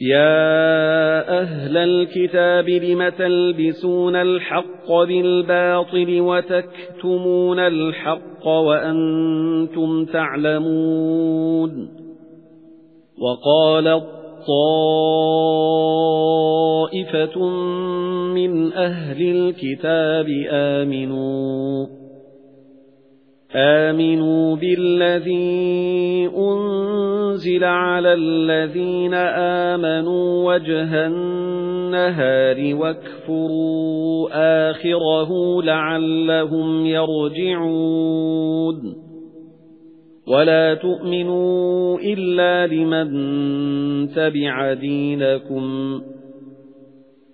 يَا أَهْلَ الْكِتَابِ لِمَ تَلْبِسُونَ الْحَقَّ بِالْبَاطِلِ وَتَكْتُمُونَ الْحَقَّ وَأَنْتُمْ تَعْلَمُونَ وَقَالَت طَائِفَةٌ مِنْ أَهْلِ الْكِتَابِ آمِنُوا آمِنُوا بِالَّذِي أُنْزِلَ عَلَى الَّذِينَ آمَنُوا وَجْهَ النَّهَارِ وَاكْفُرُوا آخِرَهُ لَعَلَّهُمْ يَرْجِعُونَ. وَلَا تُؤْمِنُوا إِلَّا لِمَن تَبِعَ دِينَكُمْ.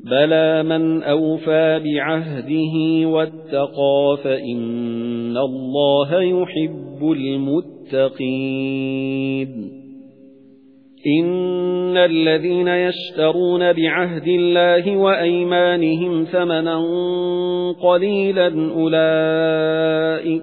بَلَى مَنْ أَوْفَى بِعَهْدِهِ وَاتَّقَى فَإِنَّ اللَّهَ يُحِبُّ الْمُتَّقِينَ إِنَّ الَّذِينَ يَشْتَرُونَ بِعَهْدِ اللَّهِ وَأَيْمَانِهِمْ ثَمَنًا قَلِيلًا أُولَئِكَ